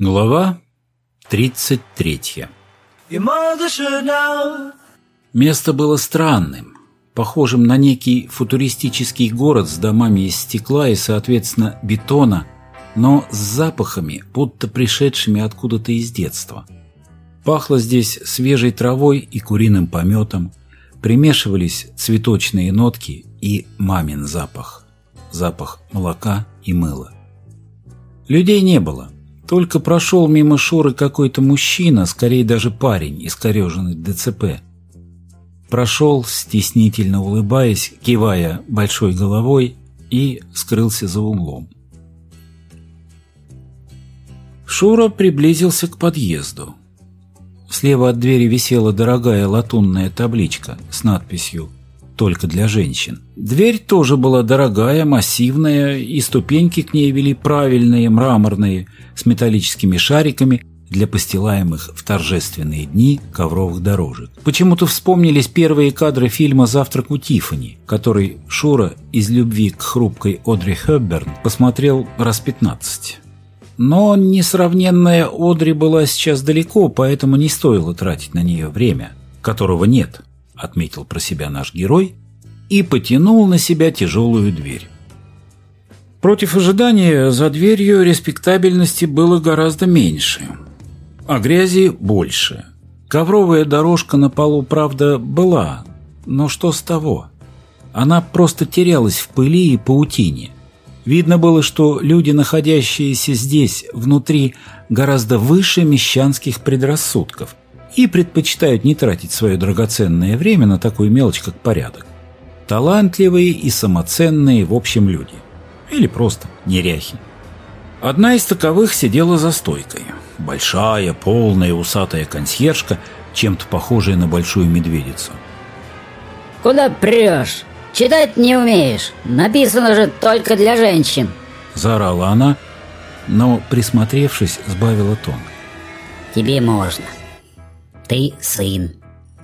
Глава 33 Место было странным, похожим на некий футуристический город с домами из стекла и, соответственно, бетона, но с запахами, будто пришедшими откуда-то из детства. Пахло здесь свежей травой и куриным пометом, примешивались цветочные нотки и мамин запах, запах молока и мыла. Людей не было, только прошел мимо Шуры какой-то мужчина, скорее даже парень, искореженный ДЦП. Прошел, стеснительно улыбаясь, кивая большой головой, и скрылся за углом. Шура приблизился к подъезду. Слева от двери висела дорогая латунная табличка с надписью «Только для женщин». Дверь тоже была дорогая, массивная, и ступеньки к ней вели правильные, мраморные, с металлическими шариками для постилаемых в торжественные дни ковровых дорожек. Почему-то вспомнились первые кадры фильма «Завтрак у Тиффани», который Шура из любви к хрупкой Одри Хепберн посмотрел раз пятнадцать. Но несравненная Одри была сейчас далеко, поэтому не стоило тратить на нее время, которого нет, отметил про себя наш герой и потянул на себя тяжелую дверь. Против ожидания за дверью респектабельности было гораздо меньше, а грязи больше. Ковровая дорожка на полу, правда, была, но что с того? Она просто терялась в пыли и паутине. Видно было, что люди, находящиеся здесь, внутри, гораздо выше мещанских предрассудков и предпочитают не тратить свое драгоценное время на такую мелочь, как порядок. Талантливые и самоценные в общем люди. Или просто неряхи. Одна из таковых сидела за стойкой. Большая, полная, усатая консьержка, чем-то похожая на большую медведицу. «Куда прешь?» Читать не умеешь. Написано же только для женщин. Заорала она, но, присмотревшись, сбавила тон. Тебе можно. Ты сын.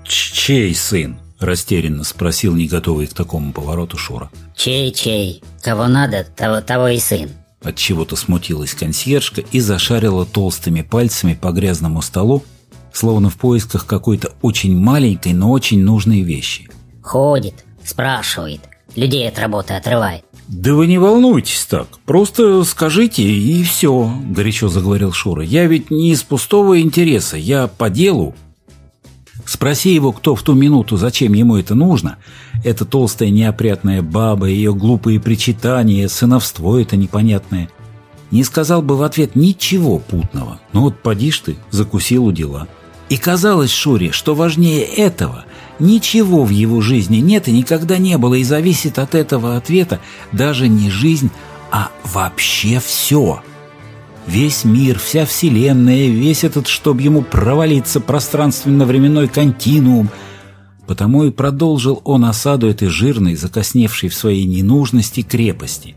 Чей сын? Растерянно спросил не готовый к такому повороту Шура. Чей-чей? Кого надо, того, того и сын. От чего-то смутилась консьержка и зашарила толстыми пальцами по грязному столу, словно в поисках какой-то очень маленькой, но очень нужной вещи. Ходит, Спрашивает. Людей от работы отрывает. «Да вы не волнуйтесь так, просто скажите и все», – горячо заговорил Шура. «Я ведь не из пустого интереса, я по делу». Спроси его, кто в ту минуту, зачем ему это нужно. Это толстая неопрятная баба, ее глупые причитания, сыновство это непонятное. Не сказал бы в ответ ничего путного. Ну вот поди ж ты, закусил у дела. И казалось Шуре, что важнее этого ничего в его жизни нет и никогда не было, и зависит от этого ответа даже не жизнь, а вообще все. Весь мир, вся вселенная, весь этот, чтоб ему провалиться пространственно-временной континуум. Потому и продолжил он осаду этой жирной, закосневшей в своей ненужности крепости.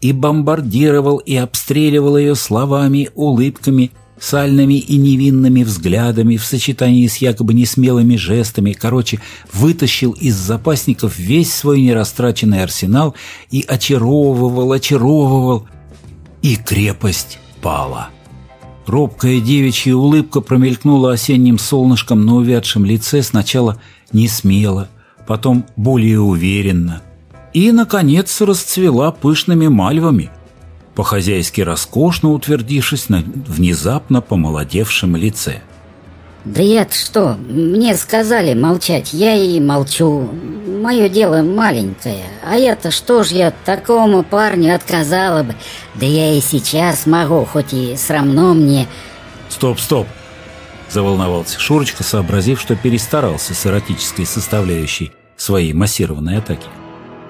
И бомбардировал, и обстреливал ее словами, улыбками, сальными и невинными взглядами в сочетании с якобы несмелыми жестами, короче, вытащил из запасников весь свой нерастраченный арсенал и очаровывал, очаровывал, и крепость пала. Робкая девичья улыбка промелькнула осенним солнышком на увядшем лице сначала не смело, потом более уверенно и, наконец, расцвела пышными мальвами – по-хозяйски роскошно утвердившись на внезапно помолодевшем лице. «Да я-то что? Мне сказали молчать, я и молчу. Мое дело маленькое, а я-то что ж я такому парню отказала бы? Да я и сейчас могу, хоть и срамно мне...» «Стоп, стоп!» Заволновался Шурочка, сообразив, что перестарался с эротической составляющей своей массированной атаки.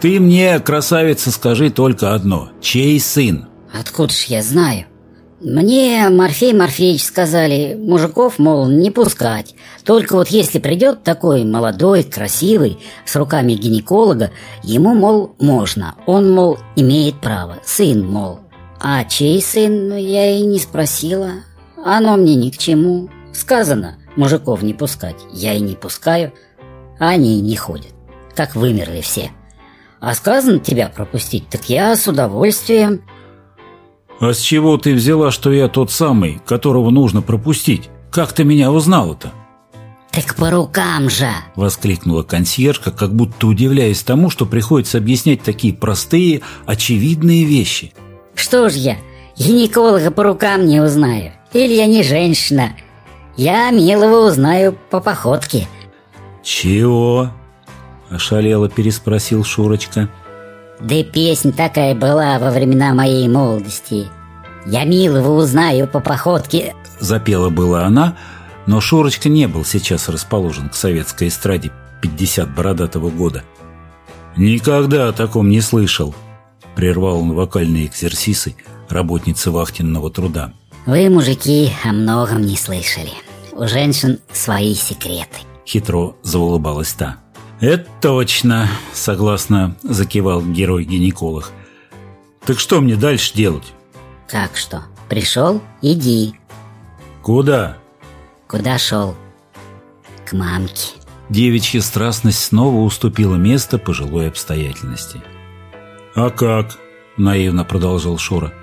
«Ты мне, красавица, скажи только одно. Чей сын?» Откуда ж я знаю? Мне Морфей Морфеевич сказали, мужиков, мол, не пускать. Только вот если придет такой молодой, красивый, с руками гинеколога, ему, мол, можно. Он, мол, имеет право. Сын, мол. А чей сын, ну, я и не спросила. Оно мне ни к чему. Сказано, мужиков не пускать. Я и не пускаю. Они не ходят. Как вымерли все. А сказано тебя пропустить, так я с удовольствием... «А с чего ты взяла, что я тот самый, которого нужно пропустить? Как ты меня узнала-то?» «Так по рукам же!» — воскликнула консьержка, как будто удивляясь тому, что приходится объяснять такие простые, очевидные вещи. «Что ж я, гинеколога по рукам не узнаю? Или я не женщина? Я милого узнаю по походке». «Чего?» — ошалело переспросил Шурочка. Да и песня такая была во времена моей молодости. Я милого узнаю по походке. Запела была она, но Шурочка не был сейчас расположен к советской эстраде 50 бородатого года. «Никогда о таком не слышал», — прервал он вокальные экзерсисы работницы вахтенного труда. Вы, мужики, о многом не слышали. У женщин свои секреты. Хитро заулыбалась та. «Это точно», — согласно закивал герой-гинеколог. «Так что мне дальше делать?» «Как что? Пришел? Иди». «Куда?» «Куда шел?» «К мамке». Девичья страстность снова уступила место пожилой обстоятельности. «А как?» – наивно продолжал Шура.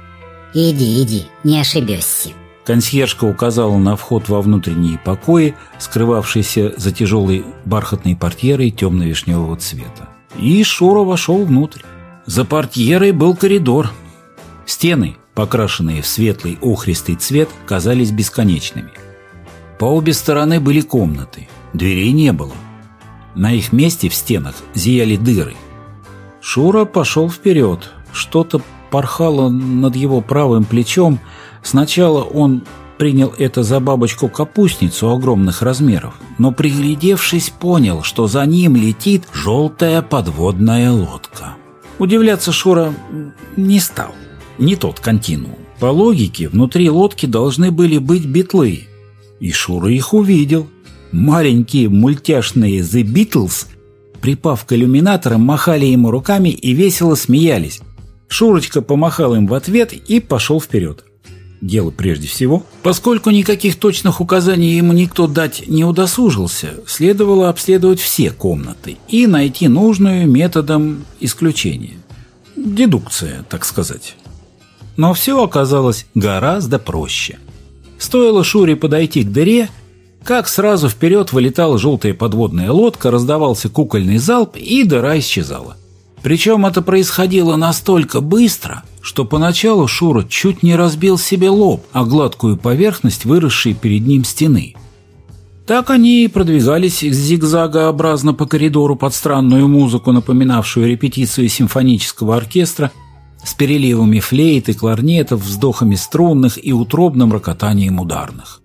«Иди, иди, не ошибешься». Консьержка указала на вход во внутренние покои, скрывавшиеся за тяжелой бархатной портьерой темно-вишневого цвета. И Шура вошел внутрь. За портьерой был коридор. Стены, покрашенные в светлый охристый цвет, казались бесконечными. По обе стороны были комнаты. Дверей не было. На их месте в стенах зияли дыры. Шура пошел вперед. Что-то порхало над его правым плечом, Сначала он принял это за бабочку-капустницу огромных размеров, но приглядевшись понял, что за ним летит желтая подводная лодка. Удивляться Шура не стал. Не тот континуум. По логике, внутри лодки должны были быть битлы. И Шура их увидел. Маленькие мультяшные The Beatles, припав к иллюминаторам, махали ему руками и весело смеялись. Шурочка помахал им в ответ и пошел вперед дело прежде всего. Поскольку никаких точных указаний ему никто дать не удосужился, следовало обследовать все комнаты и найти нужную методом исключения. Дедукция, так сказать. Но все оказалось гораздо проще. Стоило Шуре подойти к дыре, как сразу вперед вылетала желтая подводная лодка, раздавался кукольный залп, и дыра исчезала. Причем это происходило настолько быстро, что поначалу Шура чуть не разбил себе лоб, а гладкую поверхность выросшей перед ним стены. Так они и продвигались зигзагообразно по коридору под странную музыку, напоминавшую репетицию симфонического оркестра, с переливами флейт и кларнетов, вздохами струнных и утробным рокотанием ударных.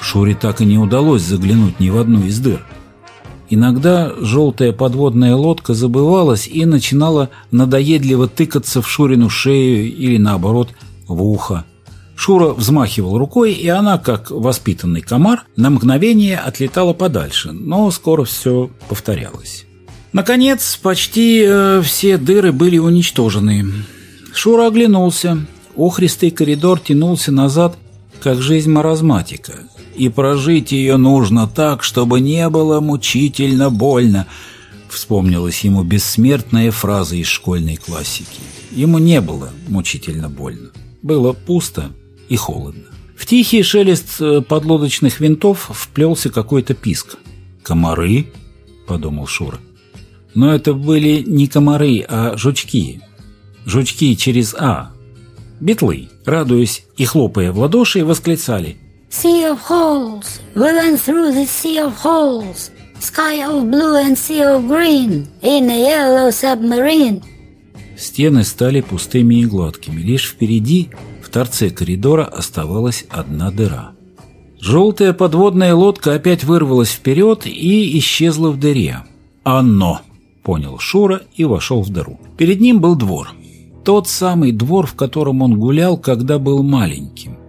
Шуре так и не удалось заглянуть ни в одну из дыр – Иногда желтая подводная лодка забывалась и начинала надоедливо тыкаться в Шурину шею или, наоборот, в ухо. Шура взмахивал рукой, и она, как воспитанный комар, на мгновение отлетала подальше, но скоро все повторялось. Наконец, почти э, все дыры были уничтожены. Шура оглянулся. Охристый коридор тянулся назад, как жизнь маразматика и прожить ее нужно так, чтобы не было мучительно больно. Вспомнилась ему бессмертная фраза из школьной классики. Ему не было мучительно больно. Было пусто и холодно. В тихий шелест э, подлодочных винтов вплелся какой-то писк. «Комары?» – подумал Шура. Но это были не комары, а жучки. Жучки через «А». Битлы, радуясь и хлопая в ладоши, восклицали – Sea of holes, we went through the sea of holes. Sky of blue and sea of green in a yellow submarine. Стены стали пустыми и гладкими. Лишь впереди, в торце коридора, оставалась одна дыра. Желтая подводная лодка опять вырвалась вперед и исчезла в дыре. «Оно!» — понял Шура и вошел в дыру. Перед ним был двор. Тот самый двор, в котором он гулял, когда был маленьким.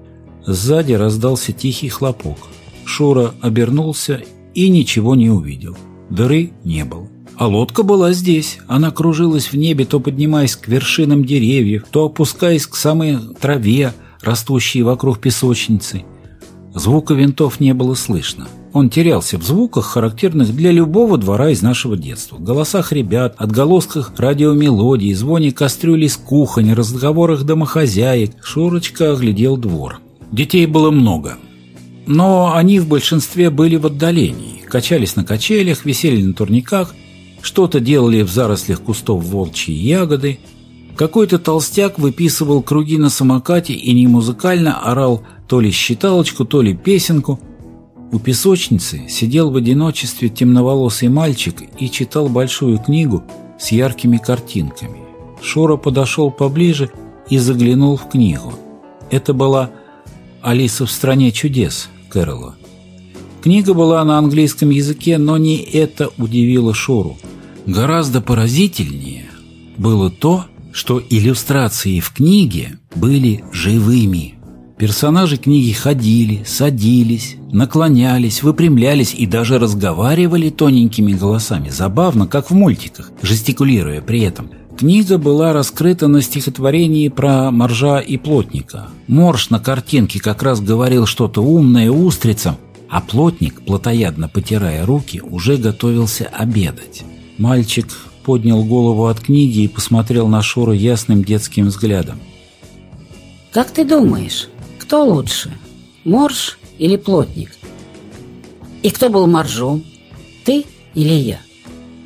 Сзади раздался тихий хлопок. Шура обернулся и ничего не увидел. Дыры не было. А лодка была здесь. Она кружилась в небе, то поднимаясь к вершинам деревьев, то опускаясь к самой траве, растущей вокруг песочницы. Звука винтов не было слышно. Он терялся в звуках, характерных для любого двора из нашего детства. Голосах ребят, отголосках радиомелодий, звоне кастрюли с кухонь, разговорах домохозяек. Шурочка оглядел двор. Детей было много. Но они в большинстве были в отдалении. Качались на качелях, висели на турниках, что-то делали в зарослях кустов волчьи ягоды. Какой-то толстяк выписывал круги на самокате и не музыкально орал то ли считалочку, то ли песенку. У песочницы сидел в одиночестве темноволосый мальчик и читал большую книгу с яркими картинками. Шура подошел поближе и заглянул в книгу. Это была «Алиса в стране чудес» Кэрола. Книга была на английском языке, но не это удивило Шуру. Гораздо поразительнее было то, что иллюстрации в книге были живыми. Персонажи книги ходили, садились, наклонялись, выпрямлялись и даже разговаривали тоненькими голосами, забавно, как в мультиках, жестикулируя при этом. Книга была раскрыта на стихотворении про моржа и плотника. Морж на картинке как раз говорил что-то умное устрицам, а плотник, плотоядно потирая руки, уже готовился обедать. Мальчик поднял голову от книги и посмотрел на Шуру ясным детским взглядом. «Как ты думаешь, кто лучше, морж или плотник? И кто был моржом, ты или я?»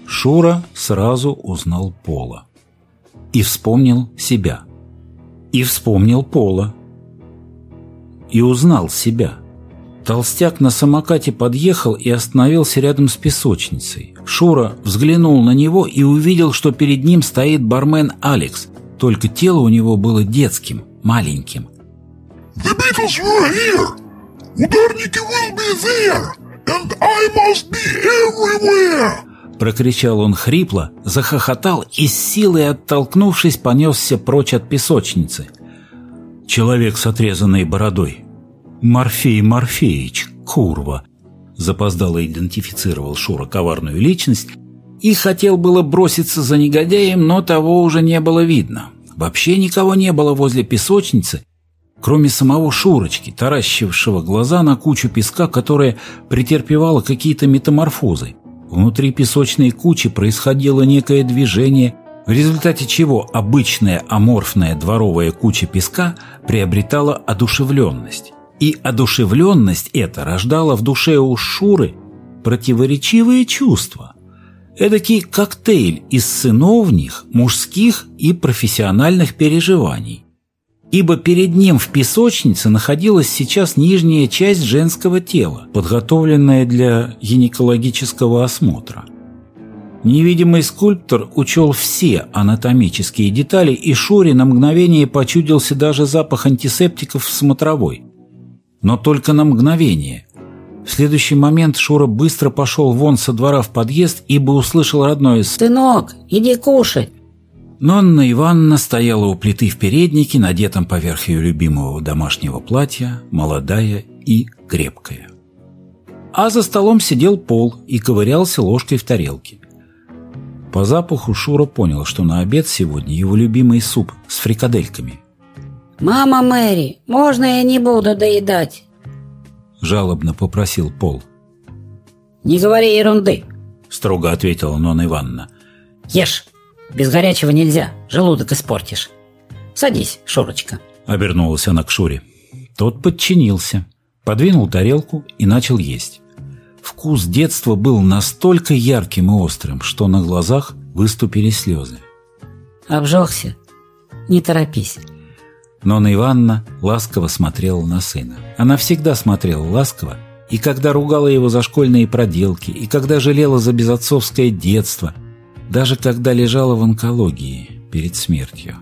Шура сразу узнал Пола. И вспомнил себя. И вспомнил Пола. И узнал себя. Толстяк на самокате подъехал и остановился рядом с песочницей. Шура взглянул на него и увидел, что перед ним стоит бармен Алекс, только тело у него было детским, маленьким. The Beatles were here! Ударники will be there! And I must be everywhere! Прокричал он хрипло, захохотал и с силой оттолкнувшись понесся прочь от песочницы. Человек с отрезанной бородой, «Морфей Морфеич, курва!» Запоздало идентифицировал Шура коварную личность и хотел было броситься за негодяем, но того уже не было видно. Вообще никого не было возле песочницы, кроме самого Шурочки, таращившего глаза на кучу песка, которая претерпевала какие-то метаморфозы. Внутри песочной кучи происходило некое движение, в результате чего обычная аморфная дворовая куча песка приобретала одушевленность. И одушевленность эта рождала в душе у Шуры противоречивые чувства. Эдакий коктейль из сыновних, мужских и профессиональных переживаний. Ибо перед ним в песочнице находилась сейчас нижняя часть женского тела, подготовленная для гинекологического осмотра. Невидимый скульптор учел все анатомические детали, и Шуре на мгновение почудился даже запах антисептиков в смотровой – но только на мгновение. В следующий момент Шура быстро пошел вон со двора в подъезд, ибо услышал родное «Сынок, иди кушать!» Но Анна Ивановна стояла у плиты в переднике, надетом поверх ее любимого домашнего платья, молодая и крепкая. А за столом сидел Пол и ковырялся ложкой в тарелке. По запаху Шура понял, что на обед сегодня его любимый суп с фрикадельками – «Мама Мэри, можно я не буду доедать?» Жалобно попросил Пол. «Не говори ерунды», строго ответила Нонна Ивановна. «Ешь, без горячего нельзя, желудок испортишь. Садись, Шурочка». Обернулась она к Шуре. Тот подчинился, подвинул тарелку и начал есть. Вкус детства был настолько ярким и острым, что на глазах выступили слезы. «Обжегся? Не торопись. Нонна Ивановна ласково смотрела на сына. Она всегда смотрела ласково, и когда ругала его за школьные проделки, и когда жалела за безотцовское детство, даже когда лежала в онкологии перед смертью.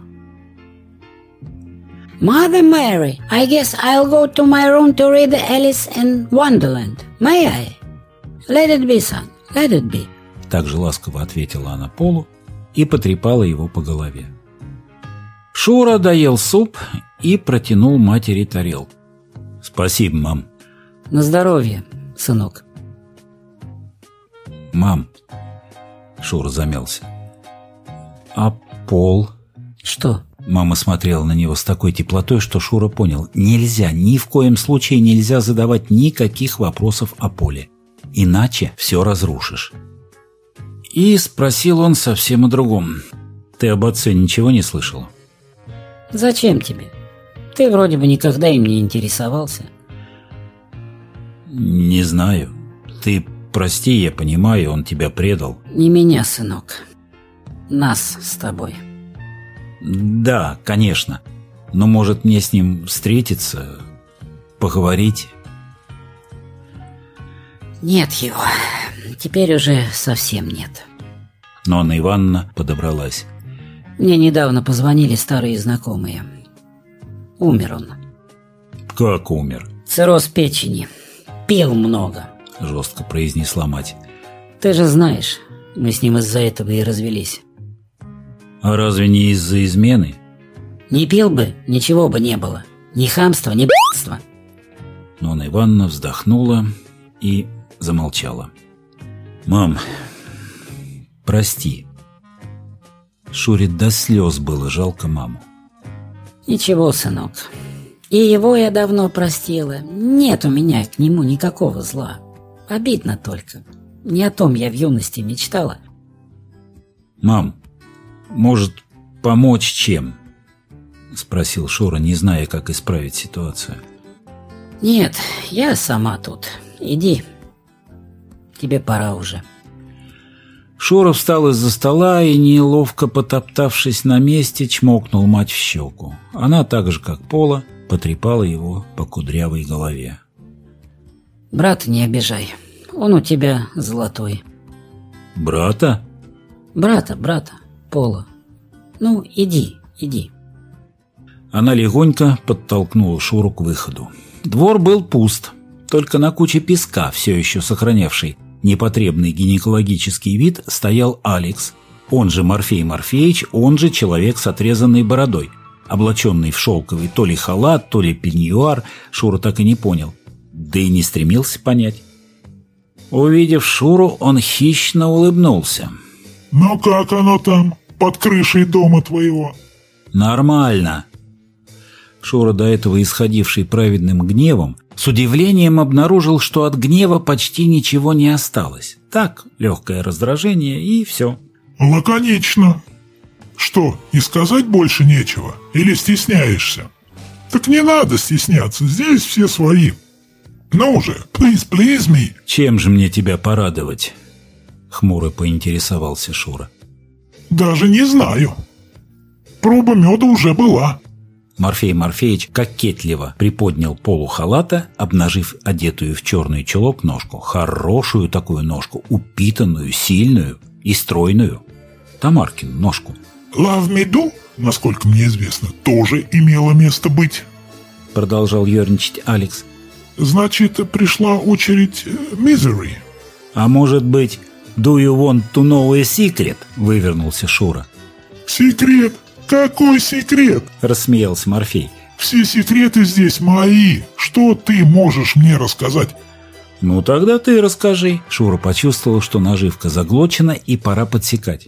Mother Mary, I guess I'll go to my room to read Alice in Wonderland. May I? Let it be, son, let it be. Также ласково ответила она Полу и потрепала его по голове. Шура доел суп и протянул матери тарелку. «Спасибо, мам». «На здоровье, сынок». «Мам», — Шура замялся, — «а пол?» «Что?» Мама смотрела на него с такой теплотой, что Шура понял, нельзя, ни в коем случае нельзя задавать никаких вопросов о поле. иначе все разрушишь. И спросил он совсем о другом. Ты об отце ничего не слышал? Зачем тебе? Ты вроде бы никогда им не интересовался. Не знаю. Ты прости, я понимаю, он тебя предал. Не меня, сынок. Нас с тобой. Да, конечно. Но может мне с ним встретиться, поговорить? Нет его. Теперь уже совсем нет. Но Анна Ивановна подобралась. Мне недавно позвонили старые знакомые. Умер он. Как умер? Цирроз печени. Пил много. Жестко произнесла мать. Ты же знаешь, мы с ним из-за этого и развелись. А разве не из-за измены? Не пил бы, ничего бы не было. Ни хамства, ни б***ства. Но Анна Ивановна вздохнула и замолчала. «Мам, прости». Шуре до слез было жалко маму. Ничего, сынок. И его я давно простила. Нет у меня к нему никакого зла. Обидно только. Не о том я в юности мечтала. «Мам, может, помочь чем?» Спросил Шура, не зная, как исправить ситуацию. Нет, я сама тут. Иди. Тебе пора уже. Шура встал из-за стола и, неловко потоптавшись на месте, чмокнул мать в щеку. Она так же, как Пола, потрепала его по кудрявой голове. Брата не обижай. Он у тебя золотой. «Брата?» Брата, брата, Пола. Ну, иди, иди. Она легонько подтолкнула Шуру к выходу. Двор был пуст, только на куче песка, все еще сохранявший непотребный гинекологический вид, стоял Алекс, он же Морфей Морфеевич, он же человек с отрезанной бородой, облаченный в шелковый то ли халат, то ли пеньюар, Шура так и не понял, да и не стремился понять. Увидев Шуру, он хищно улыбнулся. Но как оно там, под крышей дома твоего? «Нормально», Шура, до этого исходивший праведным гневом, с удивлением обнаружил, что от гнева почти ничего не осталось. Так, легкое раздражение и все. Лаконично. Что, и сказать больше нечего? Или стесняешься? Так не надо стесняться, здесь все свои. Ну же, please, please me. Чем же мне тебя порадовать? Хмуро поинтересовался Шура. Даже не знаю. Проба меда уже была. Морфей Морфеевич кокетливо приподнял полу халата, обнажив одетую в черный чулок ножку. Хорошую такую ножку, упитанную, сильную и стройную. Тамаркин ножку. Do, насколько мне известно, тоже имело место быть. Продолжал ерничать Алекс. Значит, пришла очередь Misery. А может быть, Do you want to know a secret? Вывернулся Шура. Секрет? Какой секрет? Рассмеялся Морфей. Все секреты здесь мои. Что ты можешь мне рассказать? Ну тогда ты расскажи. Шура почувствовал, что наживка заглочена и пора подсекать.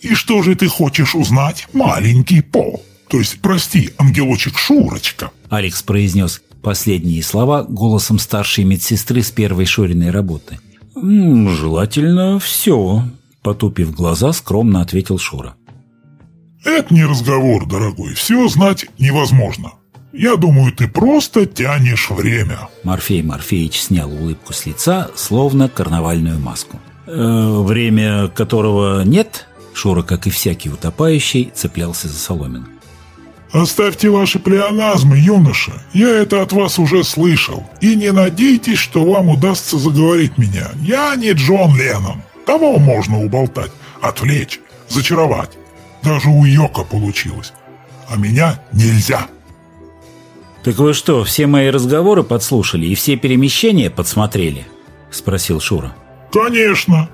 И что же ты хочешь узнать, маленький Пол? То есть, прости, ангелочек Шурочка. Алекс произнес последние слова голосом старшей медсестры с первой Шуриной работы. «М, «Желательно все», — потупив глаза, скромно ответил Шура. Это не разговор, дорогой. Все знать невозможно. Я думаю, ты просто тянешь время. Морфей Морфеевич снял улыбку с лица, словно карнавальную маску. «Э, «Время которого нет?» Шура, как и всякий утопающий, цеплялся за соломин. Оставьте ваши плеоназмы, юноша. Я это от вас уже слышал. И не надейтесь, что вам удастся заговорить меня. Я не Джон Леннон. Кого можно уболтать, отвлечь, зачаровать? Даже у Йока получилось. А меня нельзя. «Так вы что, все мои разговоры подслушали и все перемещения подсмотрели?» – спросил Шура. Конечно.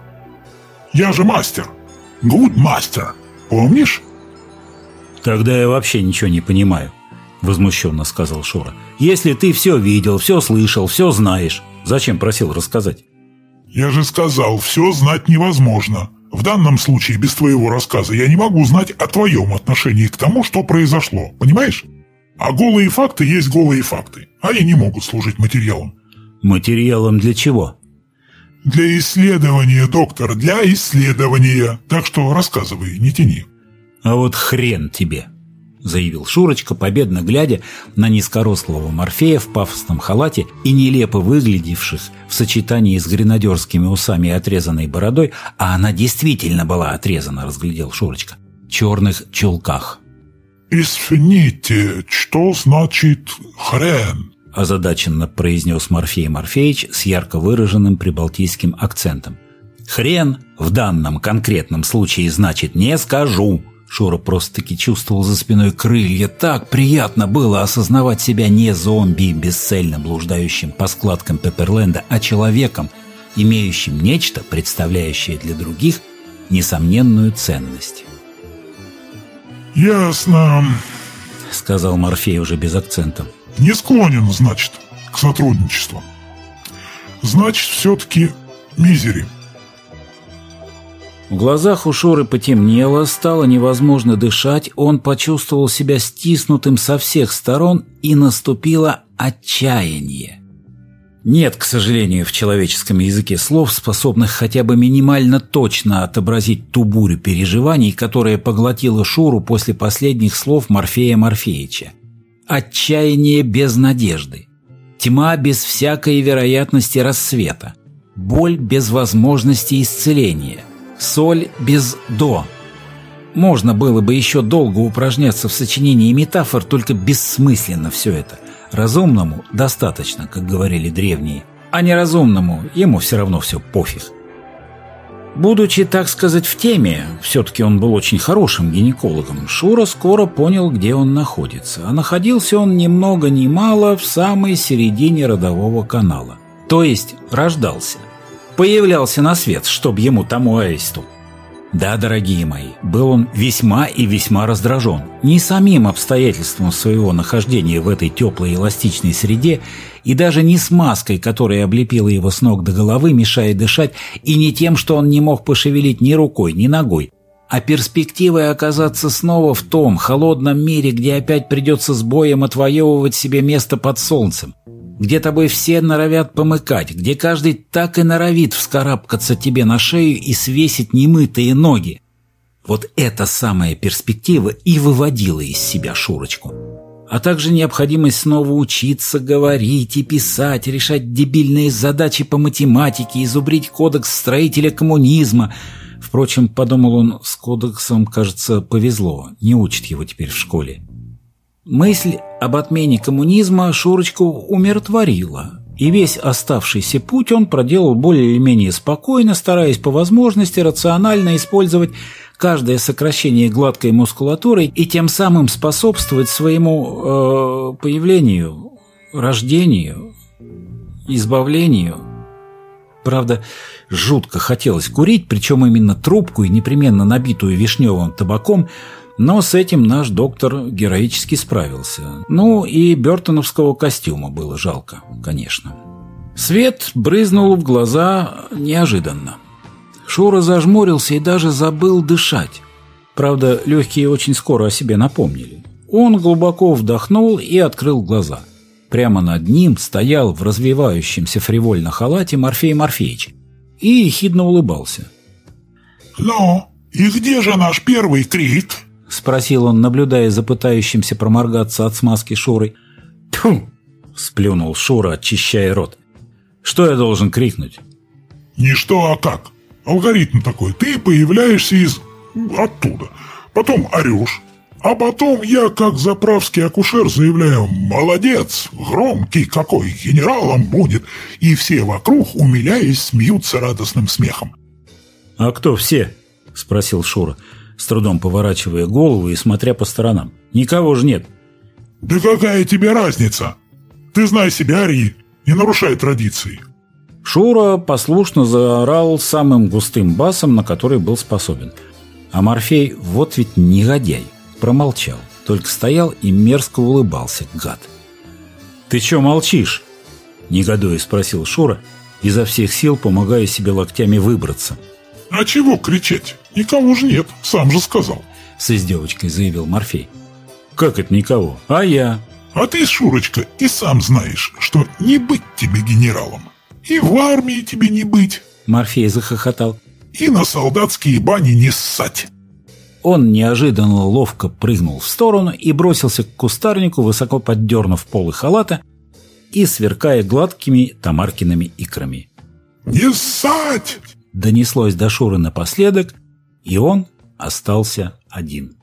Я же мастер. Good мастер. Помнишь? «Тогда я вообще ничего не понимаю», – возмущенно сказал Шура. «Если ты все видел, все слышал, все знаешь, зачем просил рассказать?» Я же сказал, все знать невозможно. В данном случае без твоего рассказа я не могу знать о твоем отношении к тому, что произошло, понимаешь? А голые факты есть голые факты. Они не могут служить материалом. «Материалом для чего?» Для исследования, доктор, для исследования. Так что рассказывай, не тяни. А вот хрен тебе, заявил Шурочка, победно глядя на низкорослого Морфея в пафосном халате и нелепо выглядевших в сочетании с гренадерскими усами и отрезанной бородой, а она действительно была отрезана, разглядел Шурочка, черных чулках. «Извините, что значит хрен?» озадаченно произнес Морфей Морфеевич с ярко выраженным прибалтийским акцентом. «Хрен в данном конкретном случае значит «не скажу». Шура просто-таки чувствовал за спиной крылья. Так приятно было осознавать себя не зомби, бесцельно блуждающим по складкам Пепперленда, а человеком, имеющим нечто, представляющее для других несомненную ценность. «Ясно», — сказал Морфей уже без акцента. Не склонен, значит, к сотрудничеству. Значит, все-таки мизери. В глазах у Шуры потемнело, стало невозможно дышать, он почувствовал себя стиснутым со всех сторон, и наступило отчаяние. Нет, к сожалению, в человеческом языке слов, способных хотя бы минимально точно отобразить ту бурю переживаний, которая поглотила Шуру после последних слов Морфея Морфеича. Отчаяние без надежды, тьма без всякой вероятности рассвета, боль без возможности исцеления, соль без «до». Можно было бы еще долго упражняться в сочинении метафор, только бессмысленно все это. Разумному достаточно, как говорили древние, а неразумному ему все равно все пофиг. Будучи, так сказать, в теме, все-таки он был очень хорошим гинекологом, Шура скоро понял, где он находится. А находился он ни много ни мало в самой середине родового канала. То есть рождался. Появлялся на свет, чтоб ему тому аисту. Да, дорогие мои, был он весьма и весьма раздражен. Не самим обстоятельством своего нахождения в этой теплой эластичной среде, и даже не смазкой, которая облепила его с ног до головы, мешая дышать, и не тем, что он не мог пошевелить ни рукой, ни ногой, а перспективой оказаться снова в том холодном мире, где опять придется с боем отвоевывать себе место под солнцем, где тобой все норовят помыкать, где каждый так и норовит вскарабкаться тебе на шею и свесить немытые ноги. Вот эта самая перспектива и выводила из себя Шурочку. А также необходимость снова учиться говорить и писать, решать дебильные задачи по математике, изубрить кодекс строителя коммунизма. Впрочем, подумал он, с кодексом, кажется, повезло, не учат его теперь в школе. Мысль об отмене коммунизма Шурочку умиротворила, и весь оставшийся путь он проделал более или менее спокойно, стараясь по возможности рационально использовать каждое сокращение гладкой мускулатуры и тем самым способствовать своему э, появлению, рождению, избавлению. Правда, жутко хотелось курить, причем именно трубку и непременно набитую вишневым табаком – но с этим наш доктор героически справился. Ну и бертоновского костюма было жалко, конечно. Свет брызнул в глаза неожиданно. Шура зажмурился и даже забыл дышать. Правда, легкие очень скоро о себе напомнили. Он глубоко вдохнул и открыл глаза. Прямо над ним стоял в развивающемся фривольно халате Морфей Морфеич и ехидно улыбался. «Ну, и где же наш первый крик?» — спросил он, наблюдая за пытающимся проморгаться от смазки Шурой. «Тьфу!» — сплюнул Шура, очищая рот. «Что я должен крикнуть?» «Не что, а как. Алгоритм такой. Ты появляешься из... оттуда. Потом орешь. А потом я, как заправский акушер, заявляю «Молодец! Громкий какой! Генералом будет!» И все вокруг, умиляясь, смеются радостным смехом. «А кто все?» — спросил Шура с трудом поворачивая голову и смотря по сторонам. «Никого же нет!» «Да какая тебе разница? Ты знай себя, Ари, не нарушай традиции!» Шура послушно заорал самым густым басом, на который был способен. А Морфей, вот ведь негодяй, промолчал, только стоял и мерзко улыбался, гад. «Ты чё молчишь?» – негодуя спросил Шура, изо всех сил помогая себе локтями выбраться – «А чего кричать? Никого же нет, сам же сказал», — с издевочкой заявил Морфей. «Как это никого? А я?» «А ты, Шурочка, и сам знаешь, что не быть тебе генералом. И в армии тебе не быть. Морфей захохотал. И на солдатские бани не ссать. Он неожиданно ловко прыгнул в сторону и бросился к кустарнику, высоко поддернув полы халата и сверкая гладкими Тамаркиными икрами. «Не ссать!» Донеслось до Шуры напоследок, и он остался один.